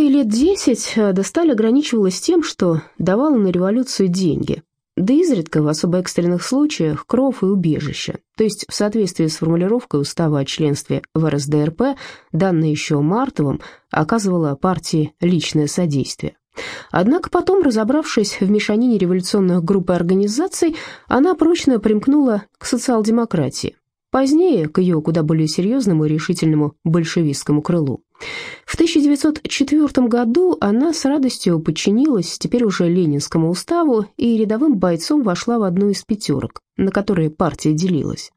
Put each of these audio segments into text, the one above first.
Первые лет десять Досталь ограничивалась тем, что давала на революцию деньги, да изредка в особо экстренных случаях кров и убежище, то есть в соответствии с формулировкой устава о членстве в РСДРП, данной еще Мартовым, оказывала партии личное содействие. Однако потом, разобравшись в мешанине революционных групп и организаций, она прочно примкнула к социал-демократии, позднее к ее куда более серьезному и решительному большевистскому крылу. В 1904 году она с радостью подчинилась теперь уже Ленинскому уставу и рядовым бойцом вошла в одну из пятерок, на которые партия делилась.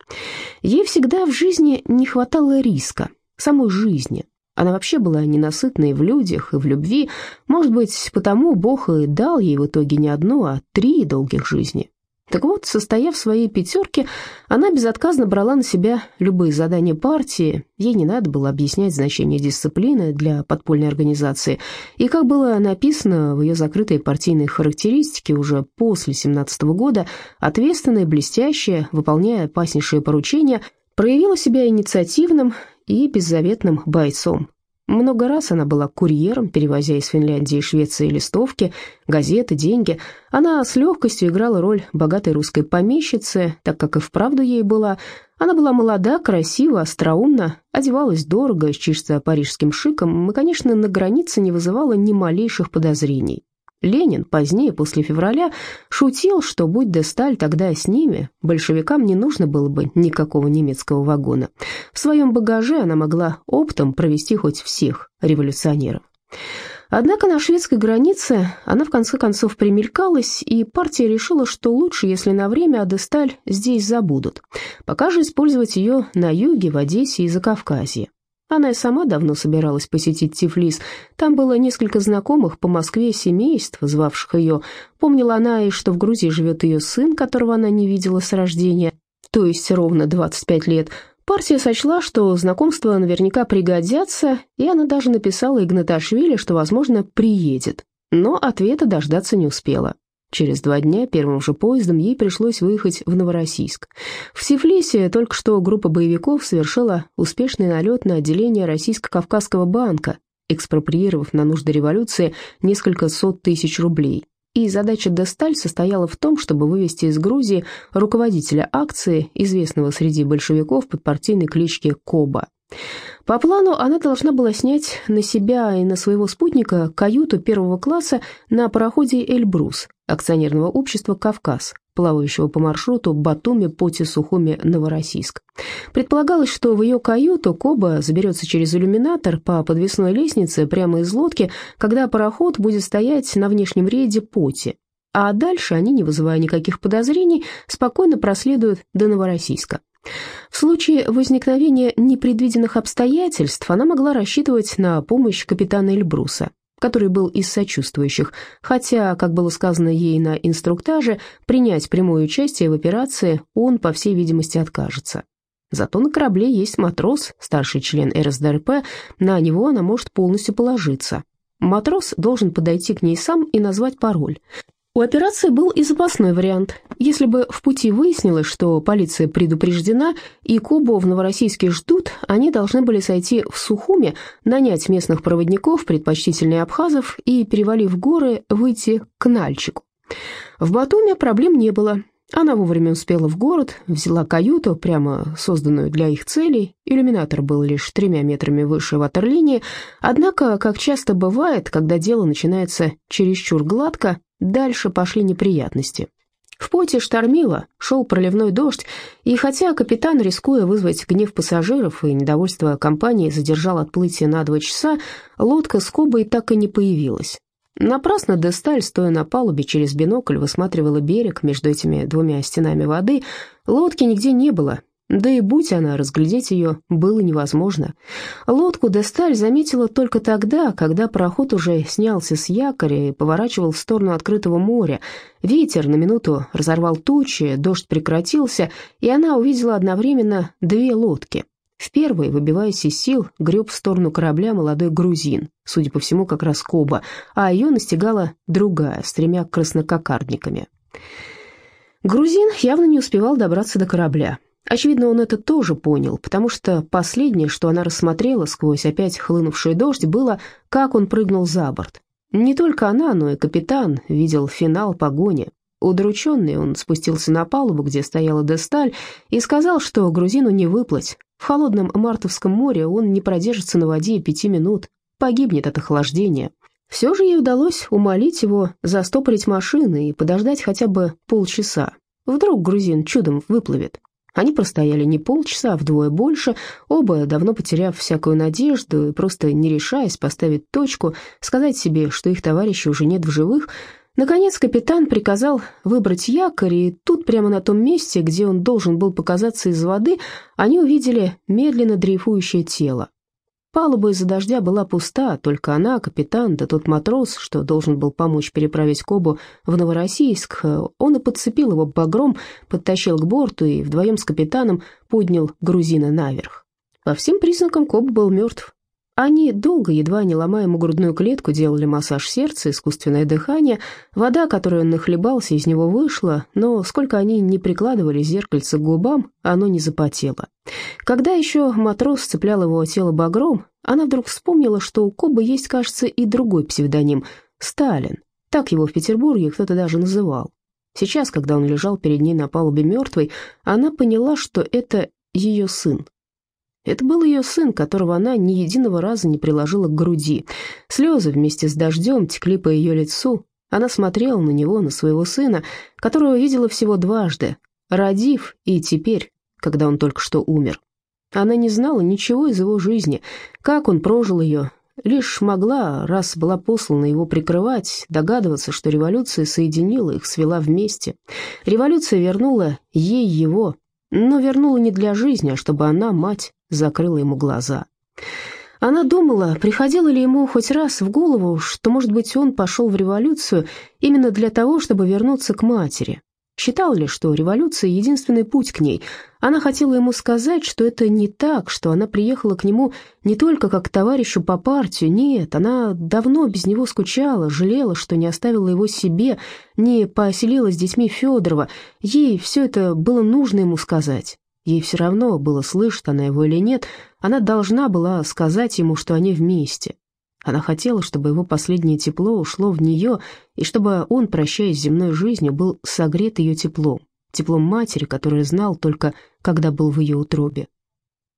Ей всегда в жизни не хватало риска, самой жизни. Она вообще была ненасытной в людях и в любви, может быть, потому Бог и дал ей в итоге не одну, а три долгих жизни. Так вот, состояв в своей пятерке, она безотказно брала на себя любые задания партии, ей не надо было объяснять значение дисциплины для подпольной организации, и, как было написано в ее закрытой партийной характеристике уже после 17 года, ответственная, блестящая, выполняя опаснейшие поручения, проявила себя инициативным и беззаветным бойцом. Много раз она была курьером, перевозя из Финляндии и Швеции листовки, газеты, деньги. Она с легкостью играла роль богатой русской помещицы, так как и вправду ей была. Она была молода, красива, остроумна, одевалась дорого, с чисто парижским шиком и, конечно, на границе не вызывала ни малейших подозрений. Ленин позднее, после февраля, шутил, что будь Десталь тогда с ними, большевикам не нужно было бы никакого немецкого вагона. В своем багаже она могла оптом провести хоть всех революционеров. Однако на шведской границе она в конце концов примелькалась, и партия решила, что лучше, если на время Адесталь здесь забудут. Пока же использовать ее на юге, в Одессе и Закавказье. Она и сама давно собиралась посетить Тифлис. Там было несколько знакомых по Москве семейств, звавших ее. Помнила она и что в Грузии живет ее сын, которого она не видела с рождения, то есть ровно 25 лет. Партия сочла, что знакомства наверняка пригодятся, и она даже написала Игнаташвили, что, возможно, приедет. Но ответа дождаться не успела. Через два дня первым же поездом ей пришлось выехать в Новороссийск. В Тифлисе только что группа боевиков совершила успешный налет на отделение Российско-Кавказского банка, экспроприировав на нужды революции несколько сот тысяч рублей. И задача Десталь состояла в том, чтобы вывести из Грузии руководителя акции, известного среди большевиков под партийной клички Коба. По плану она должна была снять на себя и на своего спутника каюту первого класса на пароходе «Эльбрус» акционерного общества «Кавказ», плавающего по маршруту Батуми-Поти-Сухуми-Новороссийск. Предполагалось, что в ее каюту Коба заберется через иллюминатор по подвесной лестнице прямо из лодки, когда пароход будет стоять на внешнем рейде Поти, а дальше они, не вызывая никаких подозрений, спокойно проследуют до Новороссийска. В случае возникновения непредвиденных обстоятельств она могла рассчитывать на помощь капитана Эльбруса, который был из сочувствующих, хотя, как было сказано ей на инструктаже, принять прямое участие в операции он, по всей видимости, откажется. Зато на корабле есть матрос, старший член РСДРП, на него она может полностью положиться. Матрос должен подойти к ней сам и назвать пароль. У операции был и запасной вариант. Если бы в пути выяснилось, что полиция предупреждена и Кубу в Новороссийске ждут, они должны были сойти в Сухуме, нанять местных проводников, предпочтительнее абхазов, и, перевалив горы, выйти к Нальчику. В Батуме проблем не было. Она вовремя успела в город, взяла каюту, прямо созданную для их целей. Иллюминатор был лишь тремя метрами выше ватерлинии. Однако, как часто бывает, когда дело начинается чересчур гладко, Дальше пошли неприятности. В поте штормило, шел проливной дождь, и хотя капитан, рискуя вызвать гнев пассажиров и недовольство компании, задержал отплытие на два часа, лодка с Кобой так и не появилась. Напрасно Десталь, стоя на палубе через бинокль, высматривала берег между этими двумя стенами воды. Лодки нигде не было, да и будь она, разглядеть ее было невозможно. Лодку Десталь заметила только тогда, когда пароход уже снялся с якоря и поворачивал в сторону открытого моря. Ветер на минуту разорвал тучи, дождь прекратился, и она увидела одновременно две лодки. В первой, выбиваясь из сил, греб в сторону корабля молодой грузин, судя по всему, как раз Коба, а ее настигала другая с тремя краснококардниками. Грузин явно не успевал добраться до корабля. Очевидно, он это тоже понял, потому что последнее, что она рассмотрела сквозь опять хлынувший дождь, было, как он прыгнул за борт. Не только она, но и капитан видел финал погони. Удрученный, он спустился на палубу, где стояла Десталь, и сказал, что грузину не выплыть. В холодном Мартовском море он не продержится на воде пяти минут, погибнет от охлаждения. Все же ей удалось умолить его застопорить машины и подождать хотя бы полчаса. Вдруг грузин чудом выплывет. Они простояли не полчаса, а вдвое больше, оба, давно потеряв всякую надежду и просто не решаясь поставить точку, сказать себе, что их товарища уже нет в живых, Наконец капитан приказал выбрать якорь, и тут прямо на том месте, где он должен был показаться из воды, они увидели медленно дрейфующее тело. Палуба из-за дождя была пуста, только она, капитан, да тот матрос, что должен был помочь переправить Кобу в Новороссийск, он и подцепил его багром, подтащил к борту и вдвоем с капитаном поднял грузина наверх. По всем признакам Коб был мертв. Они долго, едва не ломая ему грудную клетку, делали массаж сердца, искусственное дыхание. Вода, которую он нахлебался, из него вышла, но сколько они не прикладывали зеркальце к губам, оно не запотело. Когда еще матрос цеплял его тело багром, она вдруг вспомнила, что у Кобы есть, кажется, и другой псевдоним — Сталин. Так его в Петербурге кто-то даже называл. Сейчас, когда он лежал перед ней на палубе мертвой, она поняла, что это ее сын. Это был ее сын, которого она ни единого раза не приложила к груди. Слезы вместе с дождем текли по ее лицу. Она смотрела на него, на своего сына, которого видела всего дважды, родив и теперь, когда он только что умер. Она не знала ничего из его жизни, как он прожил ее, лишь могла, раз была послана его прикрывать, догадываться, что революция соединила их, свела вместе. Революция вернула ей его, но вернула не для жизни, а чтобы она, мать, закрыла ему глаза. Она думала, приходило ли ему хоть раз в голову, что, может быть, он пошел в революцию именно для того, чтобы вернуться к матери. Считал ли, что революция — единственный путь к ней? Она хотела ему сказать, что это не так, что она приехала к нему не только как к товарищу по партию, нет, она давно без него скучала, жалела, что не оставила его себе, не поселила с детьми Федорова. Ей все это было нужно ему сказать. Ей все равно было, слышит она его или нет, она должна была сказать ему, что они вместе. Она хотела, чтобы его последнее тепло ушло в нее, и чтобы он, прощаясь с земной жизнью, был согрет ее теплом, теплом матери, которую знал только, когда был в ее утробе.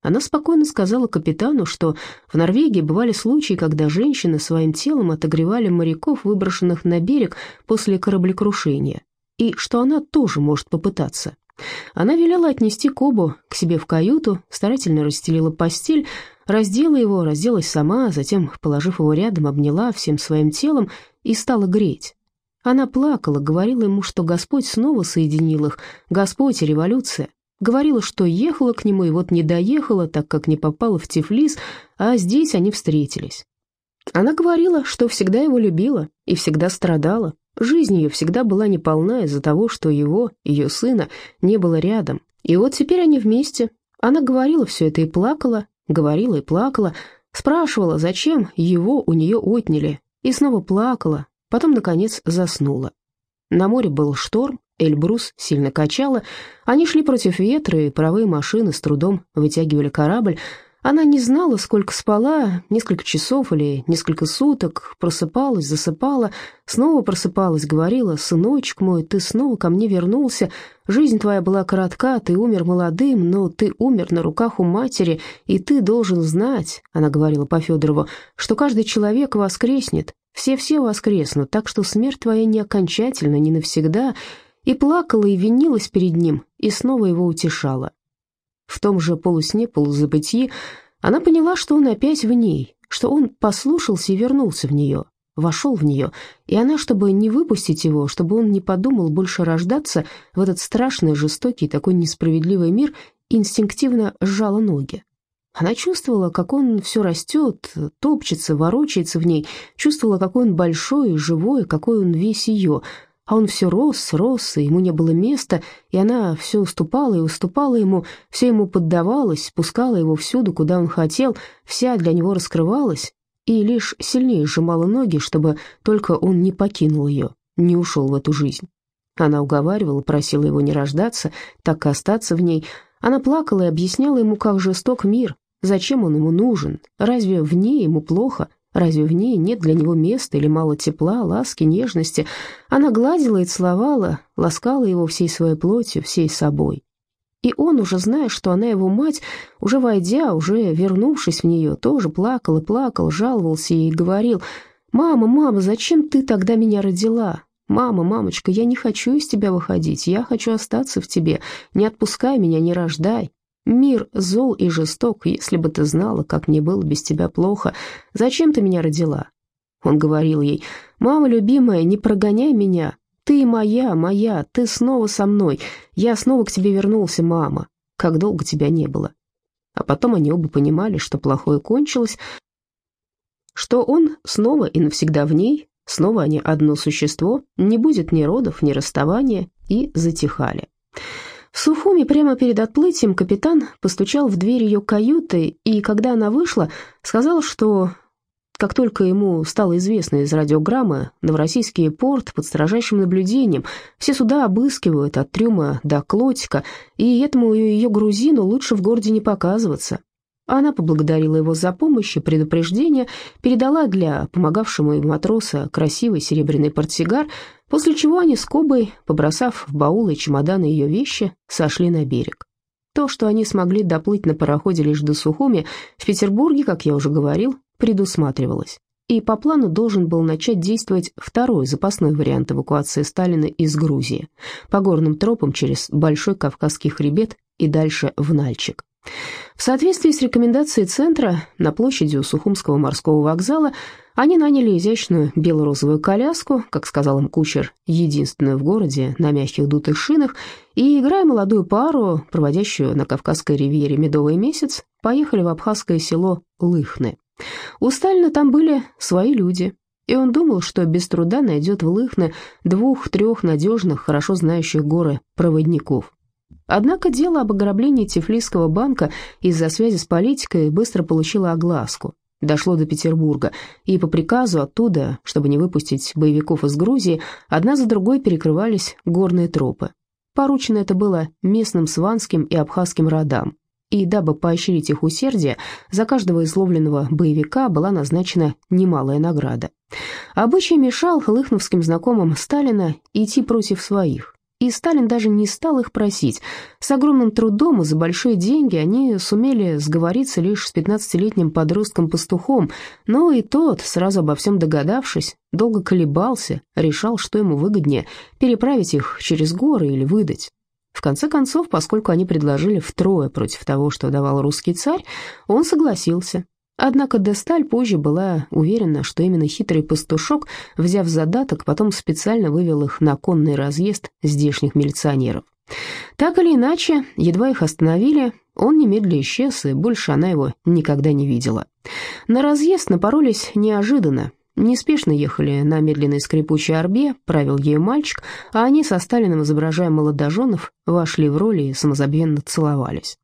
Она спокойно сказала капитану, что в Норвегии бывали случаи, когда женщины своим телом отогревали моряков, выброшенных на берег после кораблекрушения, и что она тоже может попытаться. Она велела отнести Кобу к себе в каюту, старательно расстелила постель, раздела его, разделась сама, затем, положив его рядом, обняла всем своим телом и стала греть. Она плакала, говорила ему, что Господь снова соединил их, Господь и революция. Говорила, что ехала к нему и вот не доехала, так как не попала в Тифлис, а здесь они встретились. Она говорила, что всегда его любила и всегда страдала, Жизнь ее всегда была неполна из-за того, что его, ее сына, не было рядом. И вот теперь они вместе. Она говорила все это и плакала, говорила и плакала, спрашивала, зачем его у нее отняли, и снова плакала, потом, наконец, заснула. На море был шторм, Эльбрус сильно качало, они шли против ветра, и паровые машины с трудом вытягивали корабль, она не знала, сколько спала, несколько часов или несколько суток, просыпалась, засыпала, снова просыпалась, говорила, «Сыночек мой, ты снова ко мне вернулся, жизнь твоя была коротка, ты умер молодым, но ты умер на руках у матери, и ты должен знать», — она говорила по Федорову, «что каждый человек воскреснет, все-все воскреснут, так что смерть твоя не окончательна, не навсегда», и плакала и винилась перед ним, и снова его утешала. В том же полусне, полузабытии она поняла, что он опять в ней, что он послушался и вернулся в нее, вошел в нее, и она, чтобы не выпустить его, чтобы он не подумал больше рождаться в этот страшный, жестокий, такой несправедливый мир, инстинктивно сжала ноги. Она чувствовала, как он все растет, топчется, ворочается в ней, чувствовала, какой он большой живой, какой он весь ее — а он все рос, рос, и ему не было места, и она все уступала и уступала ему, все ему поддавалась, пускала его всюду, куда он хотел, вся для него раскрывалась, и лишь сильнее сжимала ноги, чтобы только он не покинул ее, не ушел в эту жизнь. Она уговаривала, просила его не рождаться, так и остаться в ней. Она плакала и объясняла ему, как жесток мир, зачем он ему нужен, разве в ней ему плохо, разве в ней нет для него места или мало тепла, ласки, нежности. Она гладила и целовала, ласкала его всей своей плотью, всей собой. И он, уже зная, что она его мать, уже войдя, уже вернувшись в нее, тоже плакал и плакал, жаловался ей и говорил, «Мама, мама, зачем ты тогда меня родила? Мама, мамочка, я не хочу из тебя выходить, я хочу остаться в тебе, не отпускай меня, не рождай. Мир зол и жесток, если бы ты знала, как мне было без тебя плохо, зачем ты меня родила?» Он говорил ей, «Мама любимая, не прогоняй меня, «Ты моя, моя, ты снова со мной. Я снова к тебе вернулся, мама. Как долго тебя не было». А потом они оба понимали, что плохое кончилось, что он снова и навсегда в ней, снова они одно существо, не будет ни родов, ни расставания, и затихали. В Сухуми прямо перед отплытием капитан постучал в дверь ее каюты, и когда она вышла, сказал, что как только ему стало известно из радиограммы, Новороссийский порт под строжайшим наблюдением, все суда обыскивают от трюма до клотика, и этому ее грузину лучше в городе не показываться. Она поблагодарила его за помощь и предупреждение, передала для помогавшему им матроса красивый серебряный портсигар, после чего они с Кобой, побросав в баулы и чемоданы ее вещи, сошли на берег. То, что они смогли доплыть на пароходе лишь до Сухуми, в Петербурге, как я уже говорил, предусматривалось. И по плану должен был начать действовать второй запасной вариант эвакуации Сталина из Грузии, по горным тропам через Большой Кавказский хребет и дальше в Нальчик. В соответствии с рекомендацией Центра, на площади у Сухумского морского вокзала они наняли изящную бело-розовую коляску, как сказал им кучер, единственную в городе на мягких дутых шинах, и, играя молодую пару, проводящую на Кавказской ривьере медовый месяц, поехали в абхазское село Лыхны. У Сталина там были свои люди, и он думал, что без труда найдет в Лыхне двух-трех надежных, хорошо знающих горы проводников. Однако дело об ограблении Тифлисского банка из-за связи с политикой быстро получило огласку. Дошло до Петербурга, и по приказу оттуда, чтобы не выпустить боевиков из Грузии, одна за другой перекрывались горные тропы. Поручено это было местным сванским и абхазским родам, и дабы поощрить их усердие, за каждого изловленного боевика была назначена немалая награда. Обычай мешал лыхновским знакомым Сталина идти против своих, и Сталин даже не стал их просить. С огромным трудом и за большие деньги они сумели сговориться лишь с 15-летним подростком-пастухом, но и тот, сразу обо всем догадавшись, долго колебался, решал, что ему выгоднее – переправить их через горы или выдать. В конце концов, поскольку они предложили втрое против того, что давал русский царь, он согласился. Однако Десталь позже была уверена, что именно хитрый пастушок, взяв задаток, потом специально вывел их на конный разъезд здешних милиционеров. Так или иначе, едва их остановили, он немедленно исчез, и больше она его никогда не видела. На разъезд напоролись неожиданно, Неспешно ехали на медленной скрипучей орбе, правил ею мальчик, а они со Сталиным, изображая молодоженов, вошли в роли и самозабвенно целовались.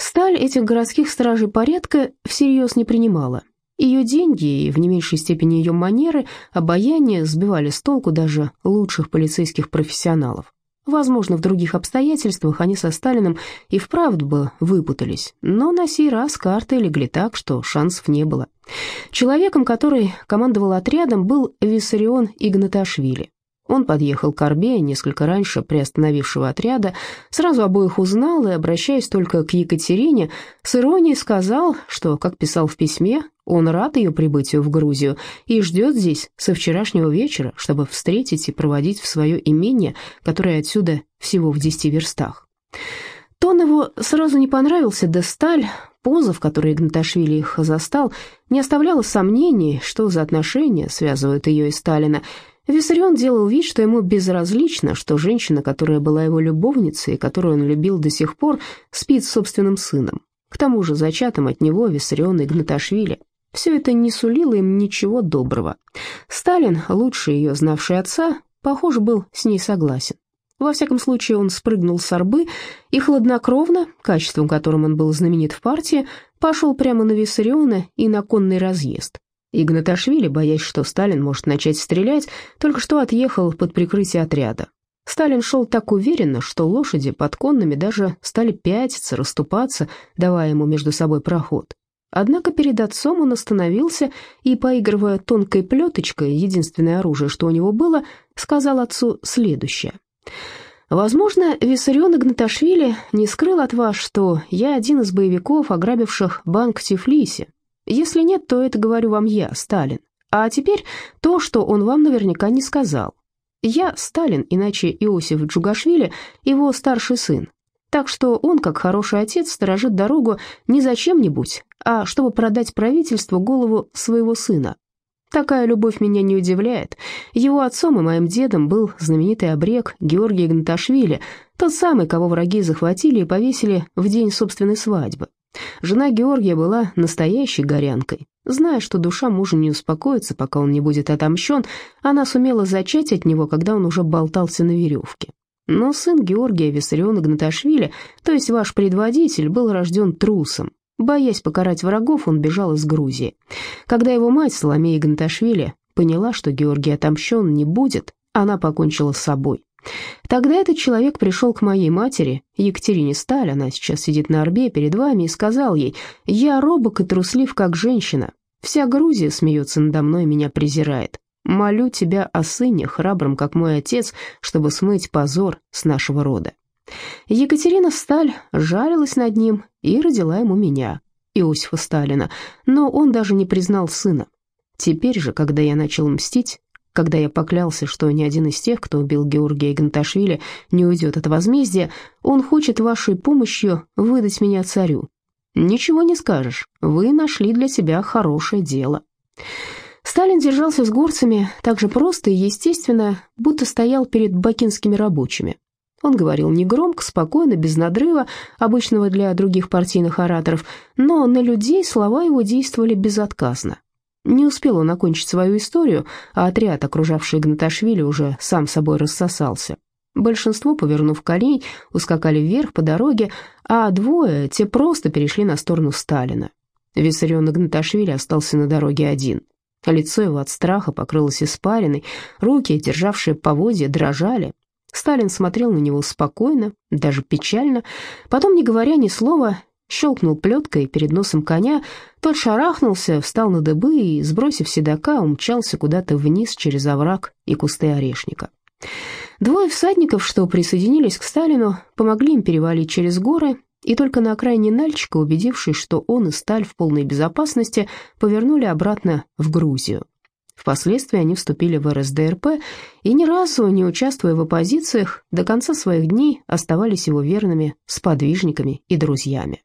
Сталь этих городских стражей порядка всерьез не принимала. Ее деньги и в не меньшей степени ее манеры, обаяние сбивали с толку даже лучших полицейских профессионалов. Возможно, в других обстоятельствах они со Сталиным и вправду бы выпутались, но на сей раз карты легли так, что шансов не было. Человеком, который командовал отрядом, был Виссарион Игнаташвили. Он подъехал к Орбе несколько раньше приостановившего отряда, сразу обоих узнал и, обращаясь только к Екатерине, с иронией сказал, что, как писал в письме, он рад ее прибытию в Грузию и ждет здесь со вчерашнего вечера, чтобы встретить и проводить в свое имение, которое отсюда всего в десяти верстах. Тон его сразу не понравился, да сталь, поза, в которой Игнаташвили их застал, не оставляла сомнений, что за отношения связывают ее и Сталина, Виссарион делал вид, что ему безразлично, что женщина, которая была его любовницей и которую он любил до сих пор, спит с собственным сыном. К тому же зачатым от него Виссарион Игнаташвили. Все это не сулило им ничего доброго. Сталин, лучше ее знавший отца, похоже, был с ней согласен. Во всяком случае, он спрыгнул с арбы и хладнокровно, качеством которым он был знаменит в партии, пошел прямо на Виссариона и на конный разъезд. Игнаташвили, боясь, что Сталин может начать стрелять, только что отъехал под прикрытие отряда. Сталин шел так уверенно, что лошади под конными даже стали пятиться, расступаться, давая ему между собой проход. Однако перед отцом он остановился и, поигрывая тонкой плеточкой, единственное оружие, что у него было, сказал отцу следующее. «Возможно, Виссарион Игнаташвили не скрыл от вас, что я один из боевиков, ограбивших банк в Тифлисе. Если нет, то это говорю вам я, Сталин. А теперь то, что он вам наверняка не сказал. Я Сталин, иначе Иосиф Джугашвили, его старший сын. Так что он, как хороший отец, сторожит дорогу не за чем-нибудь, а чтобы продать правительству голову своего сына. Такая любовь меня не удивляет. Его отцом и моим дедом был знаменитый обрек Георгий Игнаташвили, тот самый, кого враги захватили и повесили в день собственной свадьбы. Жена Георгия была настоящей горянкой. Зная, что душа мужа не успокоится, пока он не будет отомщен, она сумела зачать от него, когда он уже болтался на веревке. Но сын Георгия Виссарион Игнаташвили, то есть ваш предводитель, был рожден трусом. Боясь покарать врагов, он бежал из Грузии. Когда его мать, Соломея Игнаташвили, поняла, что Георгий отомщен не будет, она покончила с собой. Тогда этот человек пришел к моей матери, Екатерине Сталь, она сейчас сидит на орбе перед вами, и сказал ей, «Я робок и труслив, как женщина. Вся Грузия смеется надо мной и меня презирает. Молю тебя о сыне, храбром, как мой отец, чтобы смыть позор с нашего рода». Екатерина Сталь жарилась над ним и родила ему меня, Иосифа Сталина, но он даже не признал сына. Теперь же, когда я начал мстить, когда я поклялся, что ни один из тех, кто убил Георгия Ганташвили, не уйдет от возмездия, он хочет вашей помощью выдать меня царю. Ничего не скажешь, вы нашли для себя хорошее дело. Сталин держался с горцами так же просто и естественно, будто стоял перед бакинскими рабочими. Он говорил негромко, спокойно, без надрыва, обычного для других партийных ораторов, но на людей слова его действовали безотказно. Не успел он окончить свою историю, а отряд, окружавший Игнаташвили, уже сам собой рассосался. Большинство, повернув колей, ускакали вверх по дороге, а двое, те просто перешли на сторону Сталина. Виссарион Игнаташвили остался на дороге один. Лицо его от страха покрылось испариной, руки, державшие поводья, дрожали. Сталин смотрел на него спокойно, даже печально, потом, не говоря ни слова, щелкнул плеткой перед носом коня, тот шарахнулся, встал на дыбы и, сбросив седока, умчался куда-то вниз через овраг и кусты орешника. Двое всадников, что присоединились к Сталину, помогли им перевалить через горы, и только на окраине Нальчика, убедившись, что он и Сталь в полной безопасности, повернули обратно в Грузию. Впоследствии они вступили в РСДРП и ни разу, не участвуя в оппозициях, до конца своих дней оставались его верными сподвижниками и друзьями.